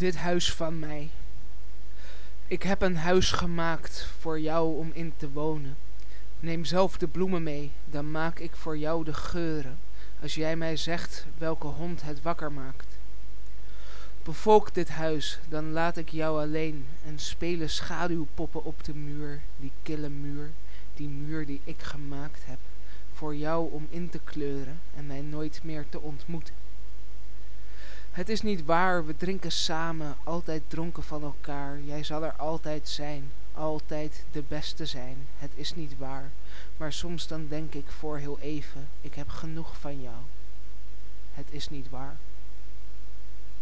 dit huis van mij. Ik heb een huis gemaakt voor jou om in te wonen. Neem zelf de bloemen mee, dan maak ik voor jou de geuren, als jij mij zegt welke hond het wakker maakt. Bevolk dit huis, dan laat ik jou alleen en spelen schaduwpoppen op de muur, die kille muur, die muur die ik gemaakt heb, voor jou om in te kleuren en mij nooit meer te ontmoeten. Het is niet waar, we drinken samen, altijd dronken van elkaar. Jij zal er altijd zijn, altijd de beste zijn. Het is niet waar, maar soms dan denk ik voor heel even, ik heb genoeg van jou. Het is niet waar.